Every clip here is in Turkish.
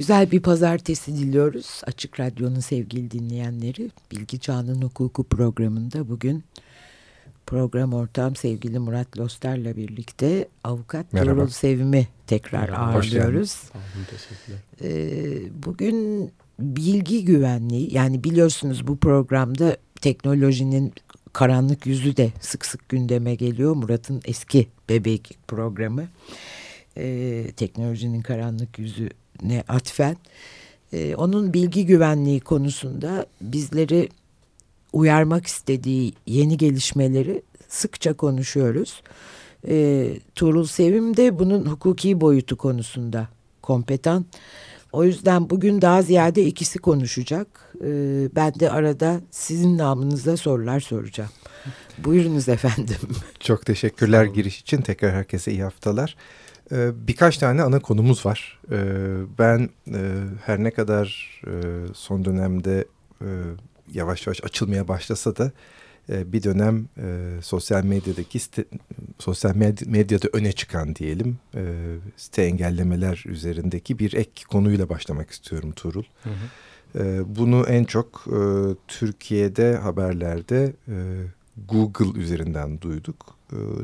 Güzel bir pazartesi diliyoruz. Açık Radyo'nun sevgili dinleyenleri. Bilgi Çağının Hukuku programında bugün program ortağım sevgili Murat Loster'la birlikte avukat. Tuğrul Sevim'i tekrar Merhaba, ağırlıyoruz. Ee, bugün bilgi güvenliği yani biliyorsunuz bu programda teknolojinin karanlık yüzü de sık sık gündeme geliyor. Murat'ın eski bebek programı. Ee, teknolojinin karanlık yüzü ne atfen e, onun bilgi güvenliği konusunda bizleri uyarmak istediği yeni gelişmeleri sıkça konuşuyoruz. E, Tuğrul Sevim de bunun hukuki boyutu konusunda kompetan. O yüzden bugün daha ziyade ikisi konuşacak. E, ben de arada sizin namınıza sorular soracağım. Buyurunuz efendim. Çok teşekkürler giriş için. Tekrar herkese iyi haftalar. Ee, birkaç tane ana konumuz var. Ee, ben e, her ne kadar e, son dönemde e, yavaş yavaş açılmaya başlasa da bir dönem sosyal medyadaki sosyal medyada öne çıkan diyelim site engellemeler üzerindeki bir ek konuyla başlamak istiyorum Tuğrul. Hı hı. Bunu en çok Türkiye'de haberlerde Google üzerinden duyduk.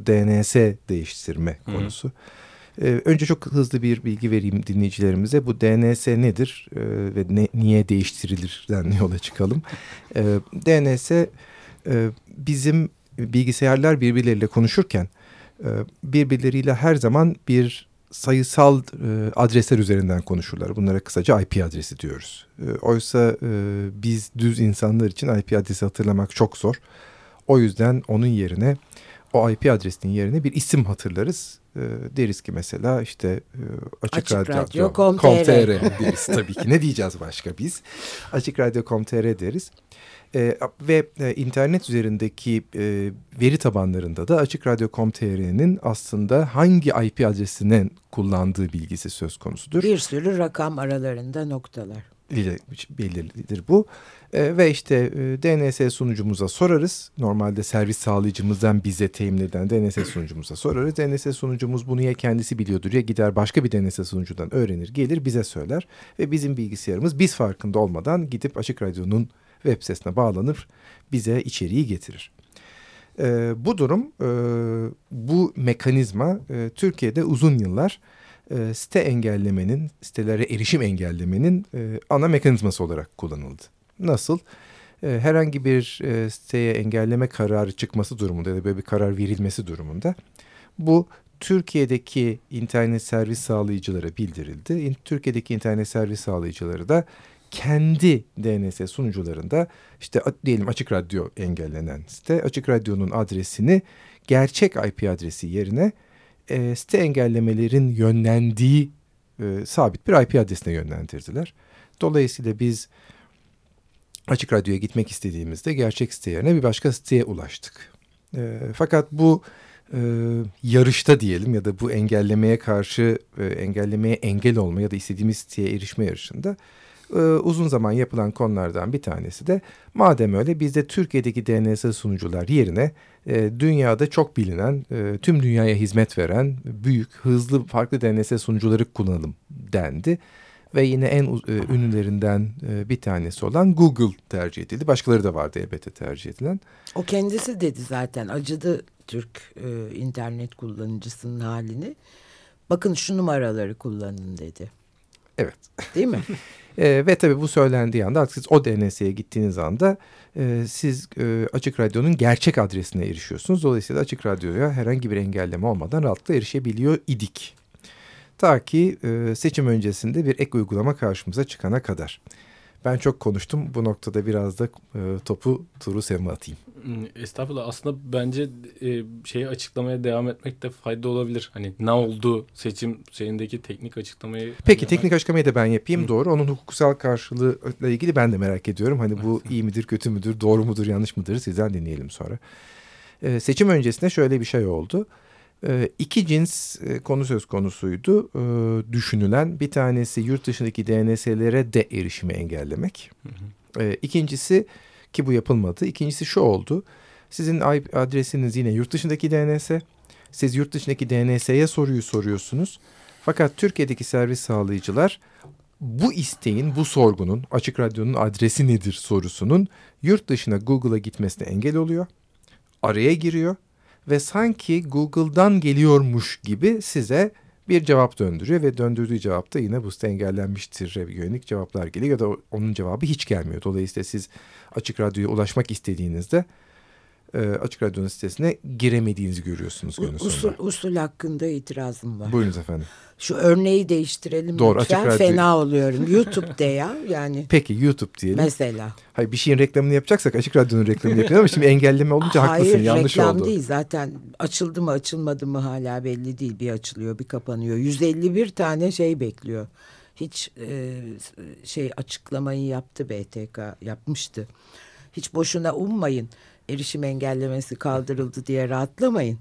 DNS değiştirme konusu. Hı hı. Ee, önce çok hızlı bir bilgi vereyim dinleyicilerimize. Bu DNS nedir ee, ve ne, niye değiştirilirden yola çıkalım. Ee, DNS e, bizim bilgisayarlar birbirleriyle konuşurken e, birbirleriyle her zaman bir sayısal e, adresler üzerinden konuşurlar. Bunlara kısaca IP adresi diyoruz. E, oysa e, biz düz insanlar için IP adresi hatırlamak çok zor. O yüzden onun yerine o IP adresinin yerine bir isim hatırlarız e, deriz ki mesela işte e, Açık, Açık Radyo, Radyo Com.tr Com deriz tabii ki. Ne diyeceğiz başka biz? Açık Radyo Com.tr deriz. E, ve e, internet üzerindeki e, veri tabanlarında da Açık Radyo Com.tr'nin aslında hangi IP adresinin kullandığı bilgisi söz konusudur. Bir sürü rakam aralarında noktalar. Belirlidir bu. E, ve işte e, DNS sunucumuza sorarız. Normalde servis sağlayıcımızdan bize temin eden DNS sunucumuza sorarız. DNS sunucumuz bunu ya kendisi biliyordur ya gider başka bir DNS sunucudan öğrenir gelir bize söyler. Ve bizim bilgisayarımız biz farkında olmadan gidip Açık Radyo'nun web sitesine bağlanır bize içeriği getirir. E, bu durum e, bu mekanizma e, Türkiye'de uzun yıllar e, site engellemenin sitelere erişim engellemenin e, ana mekanizması olarak kullanıldı. Nasıl? E, herhangi bir siteye engelleme kararı çıkması durumunda ya da böyle bir karar verilmesi durumunda bu Türkiye'deki internet servis sağlayıcılara bildirildi. Türkiye'deki internet servis sağlayıcıları da kendi DNS sunucularında işte diyelim Açık Radyo engellenen site Açık Radyo'nun adresini gerçek IP adresi yerine e, site engellemelerin yönlendiği e, sabit bir IP adresine yönlendirdiler. Dolayısıyla biz Açık Radyo'ya gitmek istediğimizde gerçek site yerine bir başka siteye ulaştık. E, fakat bu e, yarışta diyelim ya da bu engellemeye karşı e, engellemeye engel olma ya da istediğimiz siteye erişme yarışında e, uzun zaman yapılan konulardan bir tanesi de madem öyle biz de Türkiye'deki DNS sunucular yerine e, dünyada çok bilinen, e, tüm dünyaya hizmet veren büyük, hızlı farklı DNS sunucuları kullanalım dendi. Ve yine en e, ünlülerinden e, bir tanesi olan Google tercih edildi. Başkaları da vardı elbette tercih edilen. O kendisi dedi zaten acıdı Türk e, internet kullanıcısının halini. Bakın şu numaraları kullanın dedi. Evet. Değil mi? e, ve tabii bu söylendiği anda artık siz o DNS'ye gittiğiniz anda e, siz e, Açık Radyo'nun gerçek adresine erişiyorsunuz. Dolayısıyla Açık Radyo'ya herhangi bir engelleme olmadan rahatlıkla erişebiliyor idik. Ta ki e, seçim öncesinde bir ek uygulama karşımıza çıkana kadar. Ben çok konuştum. Bu noktada biraz da e, topu Turu Sevme atayım. Hmm, estağfurullah. Aslında bence e, şeyi açıklamaya devam etmek de fayda olabilir. Hani ne oldu seçim şeyindeki teknik açıklamayı. Peki hani teknik açıklamayı da ben yapayım. Hı. Doğru. Onun hukuksal karşılığıyla ilgili ben de merak ediyorum. Hani bu iyi midir, kötü müdür, doğru mudur, yanlış mıdır sizden dinleyelim sonra. E, seçim öncesinde şöyle bir şey oldu. E, iki cins e, konu söz konusuydu e, düşünülen. Bir tanesi yurt dışındaki DNS'lere de erişimi engellemek. Hı hı. E, ikincisi ki bu yapılmadı. İkincisi şu oldu. Sizin IP adresiniz yine yurt dışındaki DNS. Siz yurt dışındaki DNS'ye soruyu soruyorsunuz. Fakat Türkiye'deki servis sağlayıcılar bu isteğin, bu sorgunun Açık Radyo'nun adresi nedir sorusunun yurt dışına Google'a gitmesine engel oluyor. Araya giriyor ve sanki Google'dan geliyormuş gibi size bir cevap döndürüyor ve döndürdüğü cevapta yine bu engellenmiştir yönelik cevaplar geliyor ya da onun cevabı hiç gelmiyor. Dolayısıyla siz Açık Radyo'ya ulaşmak istediğinizde e, Açık Radyo'nun sitesine giremediğinizi görüyorsunuz günün sonunda. Usul, usul hakkında itirazım var. Buyurunuz efendim. Şu örneği değiştirelim Doğru, lütfen. Açık Radyo- Fena oluyorum. YouTube'de ya yani Peki YouTube diyelim. mesela. Hayır bir şeyin reklamını yapacaksak Açık Radyo'nun reklamını yapıyoruz ama şimdi engelleme olunca haklısın Hayır yanlış reklam oldu. değil zaten açıldı mı açılmadı mı hala belli değil. Bir açılıyor bir kapanıyor. 151 tane şey bekliyor. Hiç e, şey açıklamayı yaptı BTK yapmıştı. Hiç boşuna ummayın. Erişim engellemesi kaldırıldı diye rahatlamayın.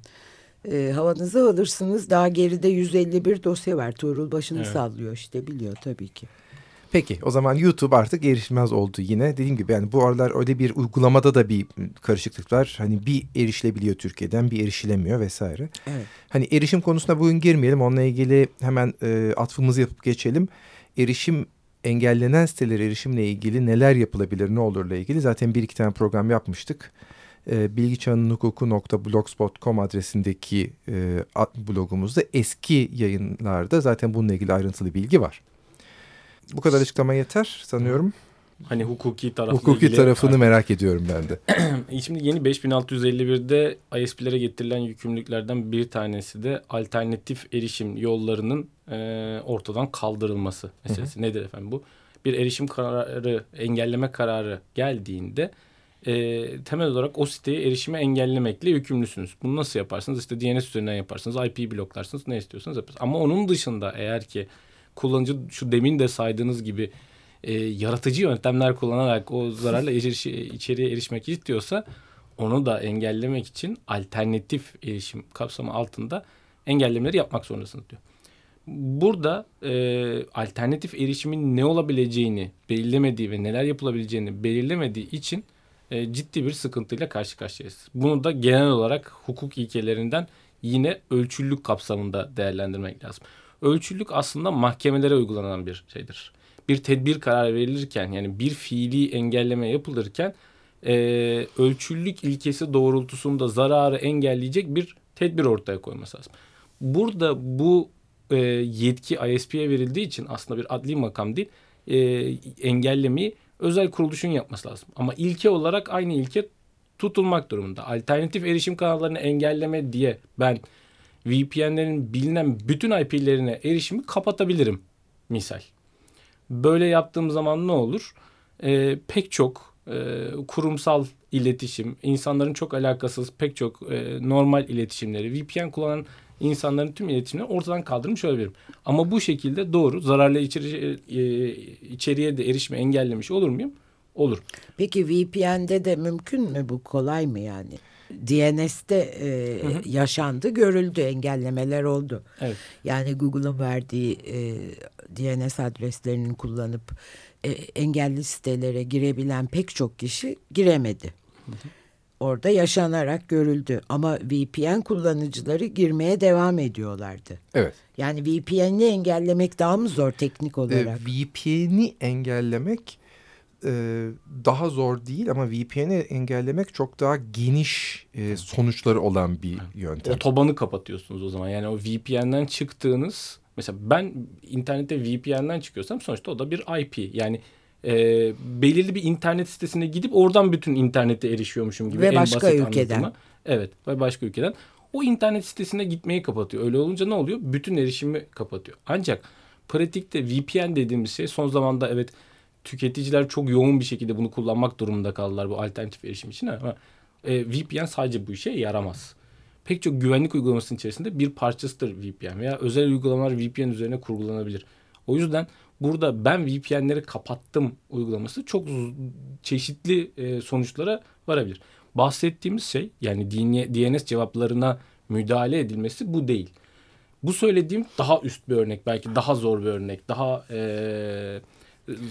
E, havanızı alırsınız. Daha geride 151 dosya var. Tuğrul başını Evet. sallıyor işte biliyor tabii ki. Peki o zaman YouTube artık erişilmez oldu yine. Dediğim gibi yani bu aralar öyle bir uygulamada da bir karışıklık var. Hani bir erişilebiliyor Türkiye'den bir erişilemiyor vesaire. Evet. Hani erişim konusuna bugün girmeyelim. Onunla ilgili hemen e, atfımızı yapıp geçelim. Erişim engellenen sitelere erişimle ilgili neler yapılabilir ne olurla ilgili zaten bir iki tane program yapmıştık. E, bilgiçağınınhukuku.blogspot.com adresindeki e, blogumuzda eski yayınlarda zaten bununla ilgili ayrıntılı bilgi var. Bu kadar açıklama yeter sanıyorum. Hani hukuki tarafla Hukuki ilgili- tarafını merak ediyorum ben de. Şimdi yeni 5651'de ISP'lere getirilen yükümlülüklerden bir tanesi de alternatif erişim yollarının e, ortadan kaldırılması meselesi. Nedir efendim bu? Bir erişim kararı, engelleme kararı geldiğinde e, temel olarak o siteye erişime engellemekle yükümlüsünüz. Bunu nasıl yaparsınız? İşte DNS üzerinden yaparsınız, IP bloklarsınız, ne istiyorsanız yaparsınız. Ama onun dışında eğer ki kullanıcı şu demin de saydığınız gibi e, yaratıcı yöntemler kullanarak o zararlı erişi, içeriğe erişmek istiyorsa onu da engellemek için alternatif erişim kapsamı altında engellemeleri yapmak zorundasınız diyor. Burada e, alternatif erişimin ne olabileceğini belirlemediği ve neler yapılabileceğini belirlemediği için e, ciddi bir sıkıntıyla karşı karşıyayız. Bunu da genel olarak hukuk ilkelerinden yine ölçülülük kapsamında değerlendirmek lazım. Ölçülülük aslında mahkemelere uygulanan bir şeydir. Bir tedbir kararı verilirken yani bir fiili engelleme yapılırken e, ölçülülük ilkesi doğrultusunda zararı engelleyecek bir tedbir ortaya koyması lazım. Burada bu e, yetki ISP'ye verildiği için aslında bir adli makam değil e, engellemeyi özel kuruluşun yapması lazım. Ama ilke olarak aynı ilke tutulmak durumunda. Alternatif erişim kanallarını engelleme diye ben VPN'lerin bilinen bütün IP'lerine erişimi kapatabilirim misal. Böyle yaptığım zaman ne olur? Ee, pek çok e, kurumsal iletişim, insanların çok alakasız pek çok e, normal iletişimleri, VPN kullanan insanların tüm iletişimleri ortadan kaldırmış olabilirim. Ama bu şekilde doğru zararlı içeri, e, içeriye de erişimi engellemiş olur muyum? Olur. Peki VPN'de de mümkün mü bu kolay mı yani? DNS'te e, yaşandı, görüldü, engellemeler oldu. Evet. Yani Google'ın verdiği e, DNS adreslerini kullanıp e, engelli sitelere girebilen pek çok kişi giremedi. Orada yaşanarak görüldü ama VPN kullanıcıları girmeye devam ediyorlardı. Evet. Yani VPN'i engellemek daha mı zor teknik E, olarak? VPN'i engellemek e, daha zor değil ama VPN'i engellemek çok daha geniş e, sonuçları olan bir yöntem. Otobanı kapatıyorsunuz o zaman. Yani o VPN'den çıktığınız mesela ben internette VPN'den çıkıyorsam sonuçta o da bir IP. Yani e, belirli bir internet sitesine gidip oradan bütün internete erişiyormuşum gibi. Ve en başka basit ülkeden. anlatımı. Evet ve başka ülkeden. O internet sitesine gitmeyi kapatıyor. Öyle olunca ne oluyor? Bütün erişimi kapatıyor. Ancak pratikte VPN dediğimiz şey son zamanda evet tüketiciler çok yoğun bir şekilde bunu kullanmak durumunda kaldılar bu alternatif erişim için ama e, VPN sadece bu işe yaramaz. Pek çok güvenlik uygulamasının içerisinde bir parçasıdır VPN veya özel uygulamalar VPN üzerine kurgulanabilir. O yüzden burada ben VPN'leri kapattım uygulaması çok çeşitli e, sonuçlara varabilir. Bahsettiğimiz şey yani DNS cevaplarına müdahale edilmesi bu değil. Bu söylediğim daha üst bir örnek belki daha zor bir örnek daha e,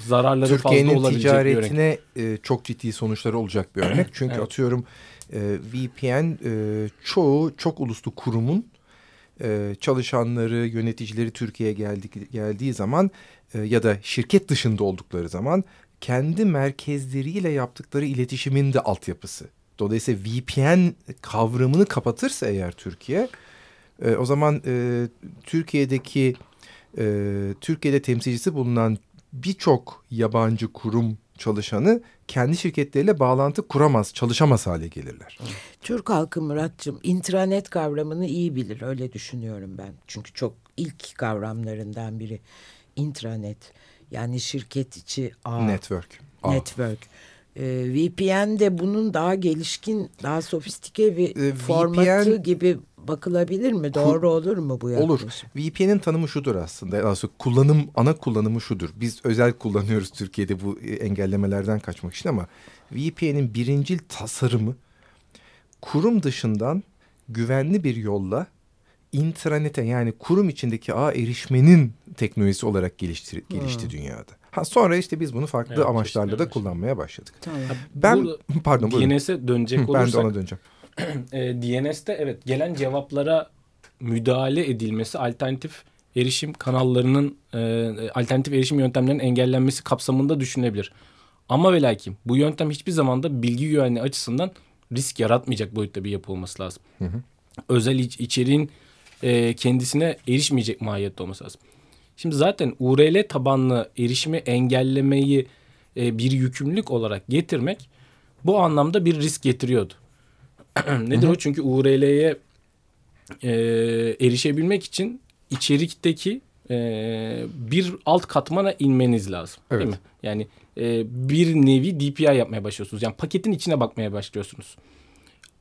zararları fazla Türkiye'nin olabilecek bir örnek. ticaretine e, çok ciddi sonuçları olacak bir örnek. Çünkü Evet. atıyorum e, VPN e, çoğu çok uluslu kurumun e, çalışanları, yöneticileri Türkiye'ye geldiği zaman e, ya da şirket dışında oldukları zaman kendi merkezleriyle yaptıkları iletişimin de altyapısı. Dolayısıyla VPN kavramını kapatırsa eğer Türkiye e, o zaman e, Türkiye'deki Türkiye'de temsilcisi bulunan birçok yabancı kurum çalışanı kendi şirketleriyle bağlantı kuramaz, çalışamaz hale gelirler. Türk halkı Muratcığım intranet kavramını iyi bilir öyle düşünüyorum ben. Çünkü çok ilk kavramlarından biri intranet yani şirket içi ağ. Network. Ağ. Network. Ee, VPN de bunun daha gelişkin, daha sofistike bir ee, formatı VPN, gibi bakılabilir mi? Doğru olur mu bu yaklaşım? Olur. VPN'in tanımı şudur aslında. Aslında kullanım, ana kullanımı şudur. Biz özel kullanıyoruz Türkiye'de bu engellemelerden kaçmak için ama VPN'in birincil tasarımı kurum dışından güvenli bir yolla intranete yani kurum içindeki ağ erişmenin teknolojisi olarak gelişti, gelişti hmm. dünyada. Ha sonra işte biz bunu farklı evet, amaçlarla da kullanmaya başladık. Tamam. Ben pardon buyurun. DNS'e dönecek olursak. ben de ona döneceğim. e, DNS'te evet gelen cevaplara müdahale edilmesi alternatif erişim kanallarının e, alternatif erişim yöntemlerinin engellenmesi kapsamında düşünebilir. Ama ve lakin bu yöntem hiçbir zaman da bilgi güvenliği açısından risk yaratmayacak boyutta bir yapı olması lazım. Hı hı. Özel iç, içeriğin e, kendisine erişmeyecek mahiyette olması lazım. Şimdi zaten URL tabanlı erişimi engellemeyi e, bir yükümlülük olarak getirmek bu anlamda bir risk getiriyordu. Nedir Hı-hı. o? Çünkü URL'ye e, erişebilmek için içerikteki e, bir alt katmana inmeniz lazım. Evet. Değil mi? Yani e, bir nevi DPI yapmaya başlıyorsunuz. Yani paketin içine bakmaya başlıyorsunuz.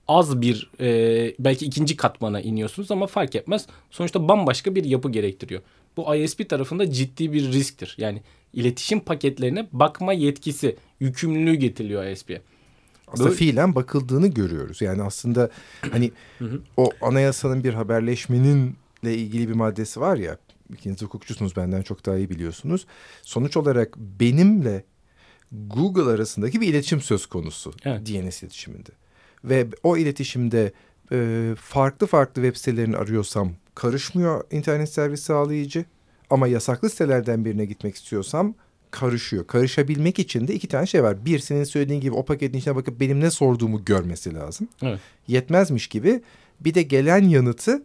Az bir e, belki ikinci katmana iniyorsunuz ama fark etmez. Sonuçta bambaşka bir yapı gerektiriyor. Bu ISP tarafında ciddi bir risktir. Yani iletişim paketlerine bakma yetkisi, yükümlülüğü getiriliyor ISP'ye. Aslında Böyle... fiilen bakıldığını görüyoruz. Yani aslında hani o anayasanın bir haberleşmeninle ilgili bir maddesi var ya. İkiniz hukukçusunuz benden çok daha iyi biliyorsunuz. Sonuç olarak benimle Google arasındaki bir iletişim söz konusu evet. DNS iletişiminde. Ve o iletişimde e, farklı farklı web sitelerini arıyorsam karışmıyor internet servis sağlayıcı. Ama yasaklı sitelerden birine gitmek istiyorsam karışıyor. Karışabilmek için de iki tane şey var. Bir senin söylediğin gibi o paketin içine bakıp benim ne sorduğumu görmesi lazım. Evet. Yetmezmiş gibi bir de gelen yanıtı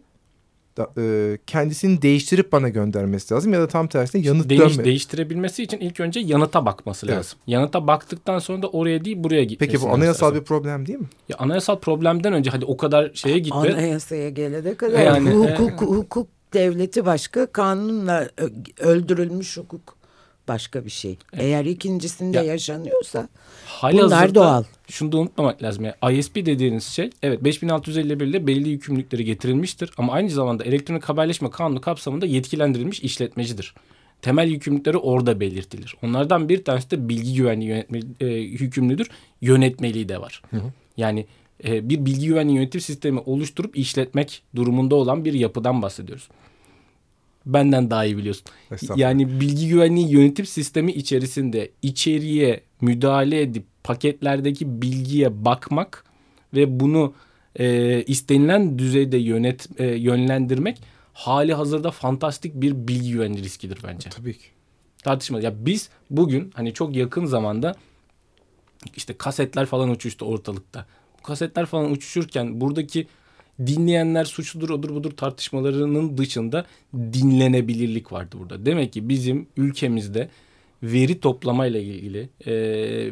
da, e, kendisini değiştirip bana göndermesi lazım ya da tam tersine yanıt Değiş, dönme. Değiştirebilmesi için ilk önce yanıta bakması evet. lazım. Yanıta baktıktan sonra da oraya değil buraya gitmesi Peki bu anayasal lazım. bir problem değil mi? Ya anayasal problemden önce hadi o kadar şeye gitme. Anayasaya gelene kadar yani, hukuk, e... hukuk devleti başka kanunla öldürülmüş hukuk başka bir şey. Evet. Eğer ikincisinde ya, yaşanıyorsa bunlar doğal. Şunu da unutmamak lazım. Yani ISP dediğiniz şey evet 5651 ile belli yükümlülükleri getirilmiştir. Ama aynı zamanda elektronik haberleşme kanunu kapsamında yetkilendirilmiş işletmecidir. Temel yükümlülükleri orada belirtilir. Onlardan bir tanesi de bilgi güvenliği yönetme, e, yükümlüdür. Yönetmeliği de var. Hı hı. Yani e, bir bilgi güvenliği yönetim sistemi oluşturup işletmek durumunda olan bir yapıdan bahsediyoruz benden daha iyi biliyorsun. Yani bilgi güvenliği yönetim sistemi içerisinde içeriye müdahale edip paketlerdeki bilgiye bakmak ve bunu e, istenilen düzeyde yönet e, yönlendirmek hali hazırda fantastik bir bilgi güvenliği riskidir bence. Tabii ki. Tartışmalı. Ya biz bugün hani çok yakın zamanda işte kasetler falan uçuştu ortalıkta. Bu kasetler falan uçuşurken buradaki dinleyenler suçludur odur budur tartışmalarının dışında dinlenebilirlik vardı burada. Demek ki bizim ülkemizde veri toplamayla ilgili, e,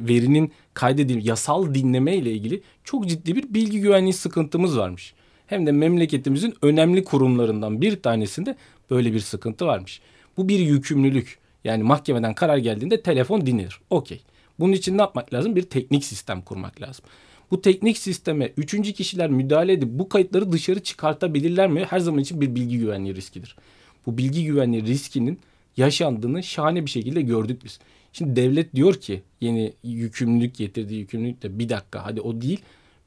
verinin kaydedilme, yasal dinleme ile ilgili çok ciddi bir bilgi güvenliği sıkıntımız varmış. Hem de memleketimizin önemli kurumlarından bir tanesinde böyle bir sıkıntı varmış. Bu bir yükümlülük. Yani mahkemeden karar geldiğinde telefon dinlenir. Okey. Bunun için ne yapmak lazım? Bir teknik sistem kurmak lazım. Bu teknik sisteme üçüncü kişiler müdahale edip bu kayıtları dışarı çıkartabilirler mi? Her zaman için bir bilgi güvenliği riskidir. Bu bilgi güvenliği riskinin yaşandığını şahane bir şekilde gördük biz. Şimdi devlet diyor ki yeni yükümlülük getirdiği yükümlülük de bir dakika hadi o değil.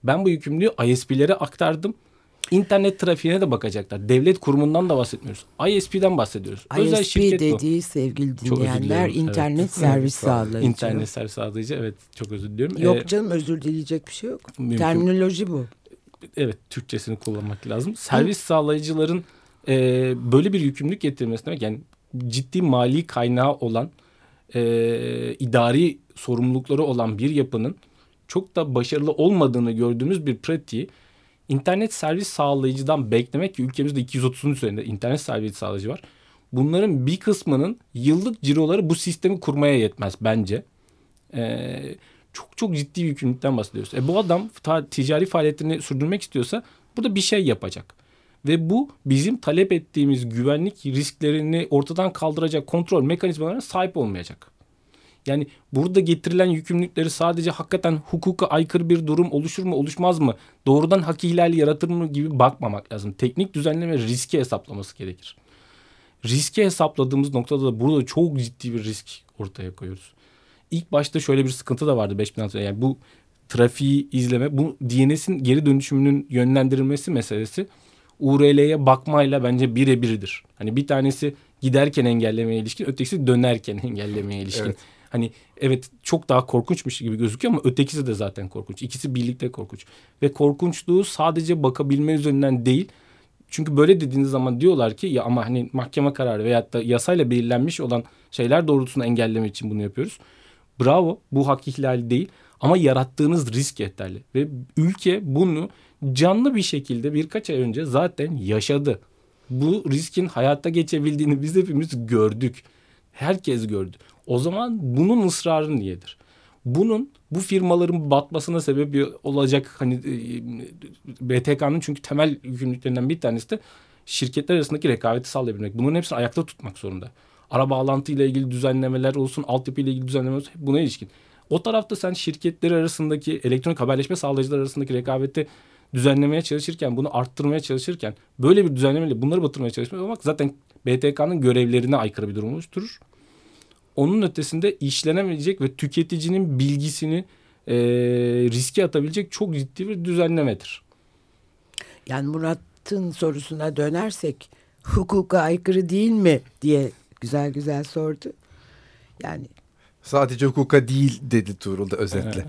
Ben bu yükümlülüğü ISP'lere aktardım. İnternet trafiğine de bakacaklar. Devlet kurumundan da bahsetmiyoruz. ISP'den bahsediyoruz. ISP Özel şirket dediği bu. sevgili dinleyenler internet evet. servis sağlayıcı. İnternet servis sağlayıcı evet çok özür diliyorum. Yok ee, canım özür dileyecek bir şey yok. Mümkün. Terminoloji bu. Evet Türkçesini kullanmak lazım. Servis Hı? sağlayıcıların e, böyle bir yükümlülük getirmesi demek yani ciddi mali kaynağı olan e, idari sorumlulukları olan bir yapının çok da başarılı olmadığını gördüğümüz bir pratiği internet servis sağlayıcıdan beklemek ki ülkemizde 230'un üzerinde internet servis sağlayıcı var. Bunların bir kısmının yıllık ciroları bu sistemi kurmaya yetmez bence. Ee, çok çok ciddi bir yükümlülükten bahsediyoruz. E bu adam ticari faaliyetini sürdürmek istiyorsa burada bir şey yapacak. Ve bu bizim talep ettiğimiz güvenlik risklerini ortadan kaldıracak kontrol mekanizmalarına sahip olmayacak. Yani burada getirilen yükümlülükleri sadece hakikaten hukuka aykırı bir durum oluşur mu oluşmaz mı? Doğrudan hak ihlali yaratır mı gibi bakmamak lazım. Teknik düzenleme riski hesaplaması gerekir. Riski hesapladığımız noktada da burada çok ciddi bir risk ortaya koyuyoruz. İlk başta şöyle bir sıkıntı da vardı 5006 yani bu trafiği izleme bu DNS'in geri dönüşümünün yönlendirilmesi meselesi URL'ye bakmayla bence birebiridir. Hani bir tanesi giderken engellemeye ilişkin, ötekisi dönerken engellemeye ilişkin. Evet. Hani evet çok daha korkunçmuş gibi gözüküyor ama ötekisi de zaten korkunç. İkisi birlikte korkunç. Ve korkunçluğu sadece bakabilme üzerinden değil. Çünkü böyle dediğiniz zaman diyorlar ki ya ama hani mahkeme kararı veyahut da yasayla belirlenmiş olan şeyler doğrultusunda engelleme için bunu yapıyoruz. Bravo bu hak ihlali değil ama yarattığınız risk yeterli. Ve ülke bunu canlı bir şekilde birkaç ay önce zaten yaşadı. Bu riskin hayatta geçebildiğini biz hepimiz gördük. Herkes gördü. O zaman bunun ısrarı niyedir? Bunun bu firmaların batmasına sebep olacak hani e, BTK'nın çünkü temel yükümlülüklerinden bir tanesi de şirketler arasındaki rekabeti sağlayabilmek. Bunun hepsini ayakta tutmak zorunda. Ara bağlantı ile ilgili düzenlemeler olsun, altyapı ile ilgili düzenlemeler olsun buna ilişkin. O tarafta sen şirketler arasındaki elektronik haberleşme sağlayıcılar arasındaki rekabeti düzenlemeye çalışırken, bunu arttırmaya çalışırken böyle bir düzenlemeyle bunları batırmaya çalışmak zaten BTK'nın görevlerine aykırı bir durum oluşturur. Onun ötesinde işlenemeyecek ve tüketicinin bilgisini e, riske atabilecek çok ciddi bir düzenlemedir. Yani Murat'ın sorusuna dönersek hukuka aykırı değil mi diye güzel güzel sordu. Yani sadece hukuka değil dedi Tuğrul da özetle.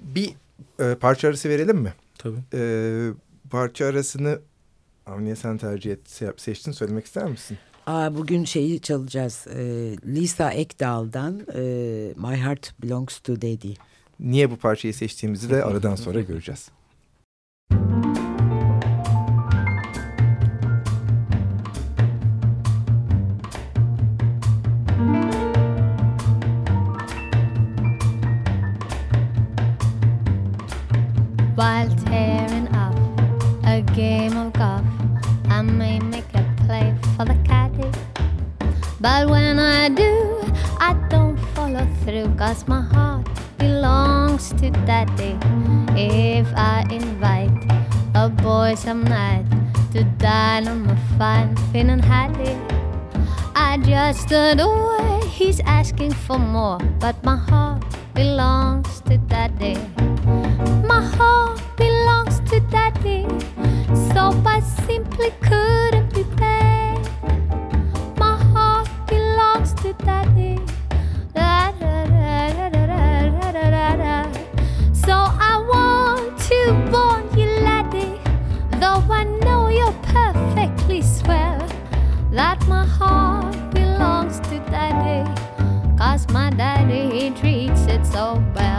Bir e, parça arası verelim mi? Tabii. Ee, parça arasını Avniye sen tercih et, seçtin söylemek ister misin? Aa, bugün şeyi çalacağız. Ee, Lisa Ekdal'dan e, My Heart Belongs to Daddy. Niye bu parçayı seçtiğimizi de aradan sonra göreceğiz. But when I do, I don't follow through, cause my heart belongs to daddy. If I invite a boy some night to dine on my fine Finn Hattie, I just adore he's asking for more, but my heart belongs to daddy. My heart belongs to daddy, so I simply couldn't my heart belongs to daddy. Cause my daddy, he treats it so well.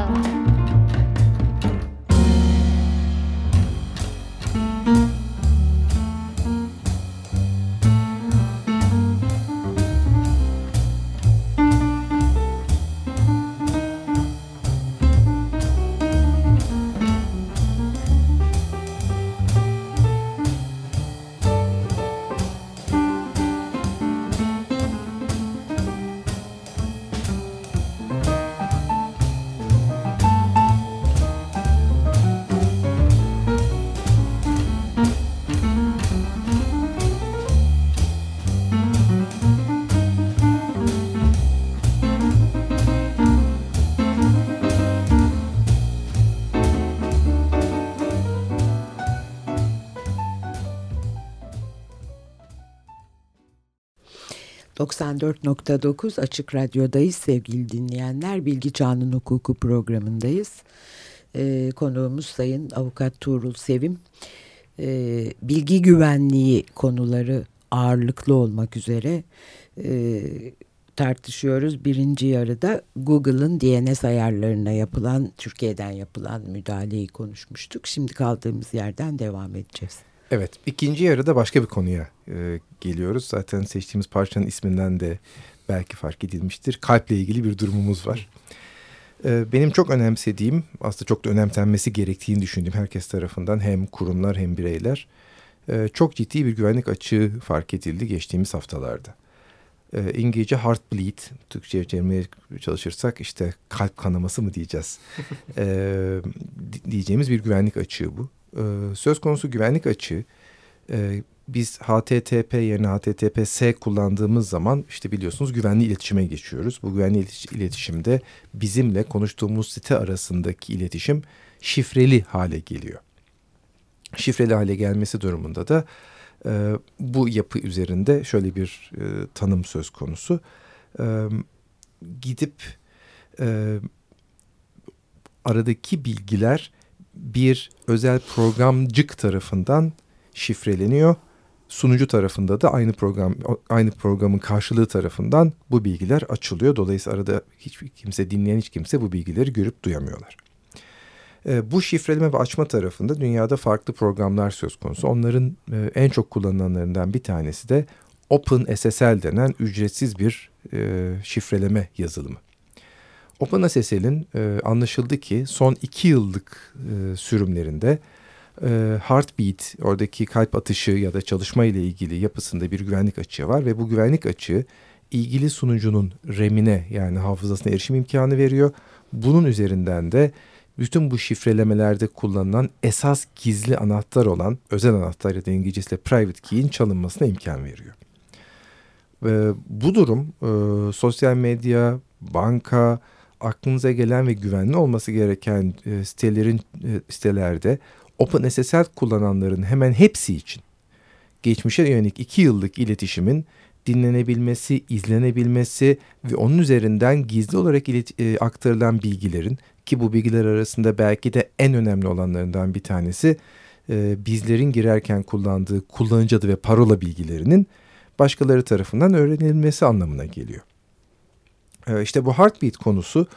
94.9 Açık Radyo'dayız sevgili dinleyenler. Bilgi Çağının Hukuku programındayız. Ee, konuğumuz Sayın Avukat Tuğrul Sevim. e, bilgi güvenliği konuları ağırlıklı olmak üzere e, tartışıyoruz. Birinci yarıda Google'ın DNS ayarlarına yapılan, Türkiye'den yapılan müdahaleyi konuşmuştuk. Şimdi kaldığımız yerden devam edeceğiz. Evet, ikinci yarıda başka bir konuya e, geliyoruz. Zaten seçtiğimiz parçanın isminden de belki fark edilmiştir. Kalple ilgili bir durumumuz var. E, benim çok önemsediğim, aslında çok da önemsenmesi gerektiğini düşündüğüm herkes tarafından hem kurumlar hem bireyler e, çok ciddi bir güvenlik açığı fark edildi geçtiğimiz haftalarda. E, İngilizce heartbleed, Türkçe'ye çevirmeye çalışırsak işte kalp kanaması mı diyeceğiz. e, diyeceğimiz bir güvenlik açığı bu. E, söz konusu güvenlik açığı e, biz HTTP yerine HTTPS kullandığımız zaman işte biliyorsunuz güvenli iletişime geçiyoruz. Bu güvenli iletişimde bizimle konuştuğumuz site arasındaki iletişim şifreli hale geliyor. Şifreli hale gelmesi durumunda da e, bu yapı üzerinde şöyle bir e, tanım söz konusu. E, gidip e, aradaki bilgiler bir özel programcık tarafından şifreleniyor. Sunucu tarafında da aynı program aynı programın karşılığı tarafından bu bilgiler açılıyor. Dolayısıyla arada hiçbir kimse dinleyen hiç kimse bu bilgileri görüp duyamıyorlar. E, bu şifreleme ve açma tarafında dünyada farklı programlar söz konusu. Onların e, en çok kullanılanlarından bir tanesi de OpenSSL denen ücretsiz bir e, şifreleme yazılımı. OpenSSL'in e, anlaşıldı ki son iki yıllık e, sürümlerinde e, heartbeat, oradaki kalp atışı ya da çalışma ile ilgili yapısında bir güvenlik açığı var ve bu güvenlik açığı ilgili sunucunun RAM'ine yani hafızasına erişim imkanı veriyor. Bunun üzerinden de bütün bu şifrelemelerde kullanılan esas gizli anahtar olan özel anahtar ya da İngilizcesiyle private key'in çalınmasına imkan veriyor. Ve bu durum e, sosyal medya, banka, aklınıza gelen ve güvenli olması gereken e, sitelerin e, sitelerde OpenSSL kullananların hemen hepsi için geçmişe yönelik iki yıllık iletişimin dinlenebilmesi, izlenebilmesi ve onun üzerinden gizli olarak ilet- e, aktarılan bilgilerin ki bu bilgiler arasında belki de en önemli olanlarından bir tanesi e, bizlerin girerken kullandığı kullanıcı adı ve parola bilgilerinin başkaları tarafından öğrenilmesi anlamına geliyor. E, işte bu heartbeat konusu,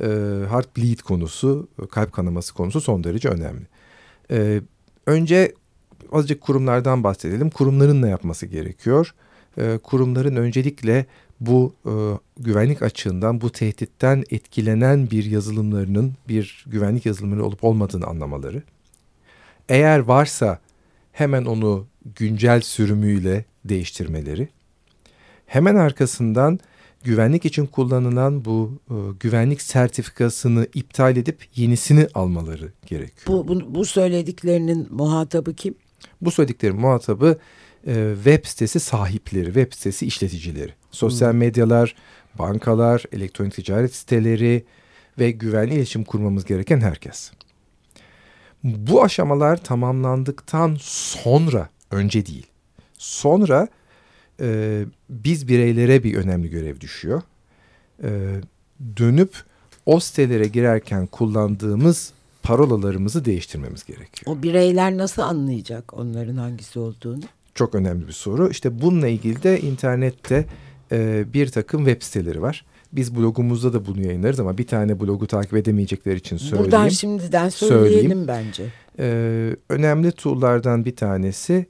e, heartbleed konusu, kalp kanaması konusu son derece önemli. E, önce azıcık kurumlardan bahsedelim. Kurumların ne yapması gerekiyor? E, kurumların öncelikle bu e, güvenlik açığından, bu tehditten etkilenen bir yazılımlarının bir güvenlik yazılımları olup olmadığını anlamaları. Eğer varsa hemen onu güncel sürümüyle değiştirmeleri. Hemen arkasından güvenlik için kullanılan bu e, güvenlik sertifikasını iptal edip yenisini almaları gerekiyor. Bu, bu, bu söylediklerinin muhatabı kim? Bu söylediklerin muhatabı e, web sitesi sahipleri, web sitesi işleticileri. Sosyal hmm. medyalar, bankalar, elektronik ticaret siteleri ve güvenli iletişim kurmamız gereken herkes. Bu aşamalar tamamlandıktan sonra, önce değil, sonra e, biz bireylere bir önemli görev düşüyor. E, dönüp o sitelere girerken kullandığımız parolalarımızı değiştirmemiz gerekiyor. O bireyler nasıl anlayacak onların hangisi olduğunu? Çok önemli bir soru. İşte bununla ilgili de internette e, bir takım web siteleri var. Biz blogumuzda da bunu yayınlarız ama bir tane blogu takip edemeyecekler için söyleyeyim. Buradan şimdiden söyleyelim söyleyeyim. bence. Ee, önemli tool'lardan bir tanesi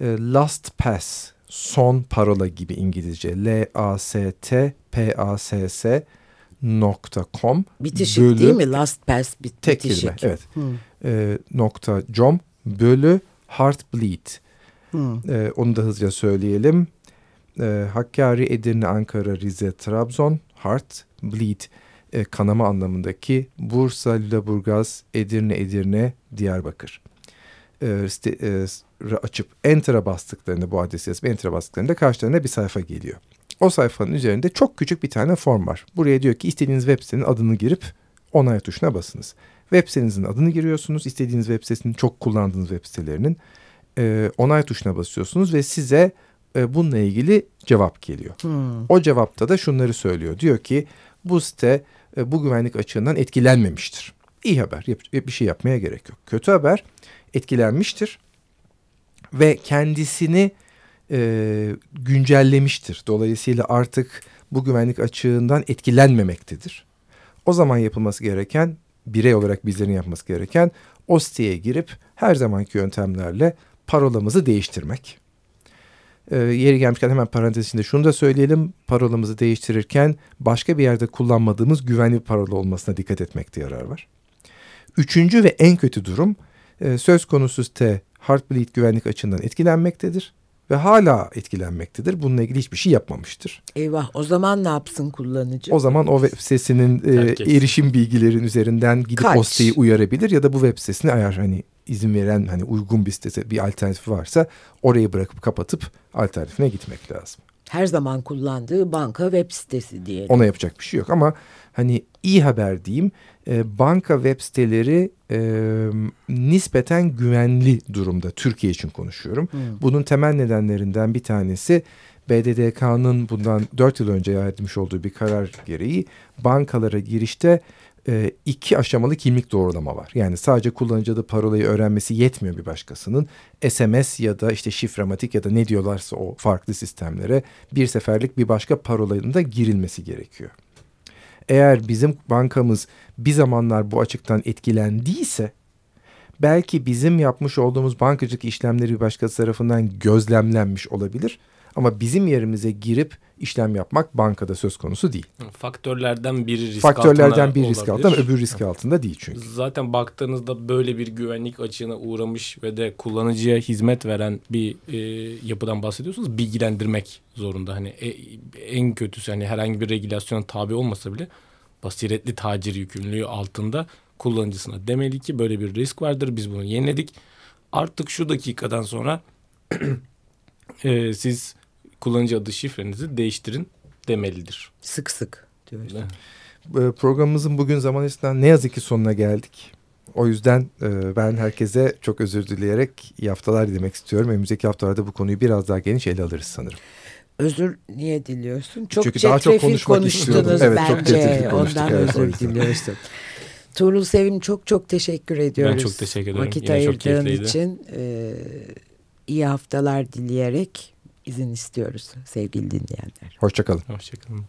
e, LastPass, son parola gibi İngilizce. L-A-S-T-P-A-S-S .com Bitişik bölü, değil mi? LastPass bit, tek bitişik. Kelime, evet. Hmm. E, nokta .com bölü Heartbleed. Hmm. E, onu da hızlıca söyleyelim e, Hakkari, Edirne, Ankara, Rize, Trabzon, Hart, Bleed e, kanama anlamındaki Bursa, Lüleburgaz, Edirne, Edirne, Diyarbakır. E, site, e, açıp Enter'a bastıklarında bu adresi yazıp Enter'a bastıklarında karşılarına bir sayfa geliyor. O sayfanın üzerinde çok küçük bir tane form var. Buraya diyor ki istediğiniz web sitenin adını girip onay tuşuna basınız. Web sitenizin adını giriyorsunuz. İstediğiniz web sitesinin çok kullandığınız web sitelerinin e, onay tuşuna basıyorsunuz ve size e, bununla ilgili cevap geliyor. Hmm. O cevapta da şunları söylüyor. Diyor ki bu site e, bu güvenlik açığından etkilenmemiştir. İyi haber. Yap, bir şey yapmaya gerek yok. Kötü haber etkilenmiştir ve kendisini e, güncellemiştir. Dolayısıyla artık bu güvenlik açığından etkilenmemektedir. O zaman yapılması gereken birey olarak bizlerin yapması gereken o girip her zamanki yöntemlerle parolamızı değiştirmek. E, yeri gelmişken hemen parantez içinde şunu da söyleyelim. Parolamızı değiştirirken başka bir yerde kullanmadığımız güvenli bir parola olmasına dikkat etmekte yarar var. Üçüncü ve en kötü durum e, söz konusu site Heartbleed güvenlik açığından etkilenmektedir ve hala etkilenmektedir. Bununla ilgili hiçbir şey yapmamıştır. Eyvah o zaman ne yapsın kullanıcı? O zaman o web sitesinin e, erişim bilgilerin üzerinden gidip Kaç? o siteyi uyarabilir ya da bu web sitesini eğer hani izin veren hani uygun bir sitesi bir alternatif varsa orayı bırakıp kapatıp alternatifine gitmek lazım. Her zaman kullandığı banka web sitesi diyelim. Ona yapacak bir şey yok ama hani iyi haber diyeyim e, banka web siteleri e, nispeten güvenli durumda. Türkiye için konuşuyorum. Hmm. Bunun temel nedenlerinden bir tanesi BDDK'nın bundan 4 yıl önce yayınlamış olduğu bir karar gereği bankalara girişte e, iki aşamalı kimlik doğrulama var. Yani sadece kullanıcı adı parolayı öğrenmesi yetmiyor bir başkasının. SMS ya da işte şifrematik ya da ne diyorlarsa o farklı sistemlere bir seferlik bir başka parolayın da girilmesi gerekiyor. Eğer bizim bankamız bir zamanlar bu açıktan etkilendiyse belki bizim yapmış olduğumuz bankacılık işlemleri bir başkası tarafından gözlemlenmiş olabilir. Ama bizim yerimize girip işlem yapmak bankada söz konusu değil. Faktörlerden biri risk Faktörlerden bir risk altında öbür risk altında değil çünkü. Zaten baktığınızda böyle bir güvenlik açığına uğramış ve de kullanıcıya hizmet veren bir e, yapıdan bahsediyorsunuz. Bilgilendirmek zorunda. Hani e, en kötüsü hani herhangi bir regülasyona tabi olmasa bile basiretli tacir yükümlülüğü altında kullanıcısına demeli ki böyle bir risk vardır. Biz bunu yeniledik. Artık şu dakikadan sonra e, siz kullanıcı adı şifrenizi değiştirin demelidir. Sık sık diyorsun. Programımızın bugün zaman açısından ne yazık ki sonuna geldik. O yüzden e, ben herkese çok özür dileyerek iyi haftalar dilemek istiyorum. Önümüzdeki haftalarda bu konuyu biraz daha geniş ele alırız sanırım. Özür niye diliyorsun? Çok Çünkü daha çok konuşmak konuştunuz evet, bence. Çok Ondan evet, özür diliyorsun. Tuğrul Sevim çok çok teşekkür ediyoruz. Ben çok teşekkür ederim. Vakit Yine ayırdığın için e, iyi haftalar dileyerek izin istiyoruz sevgili dinleyenler. Hoşçakalın. Hoşçakalın.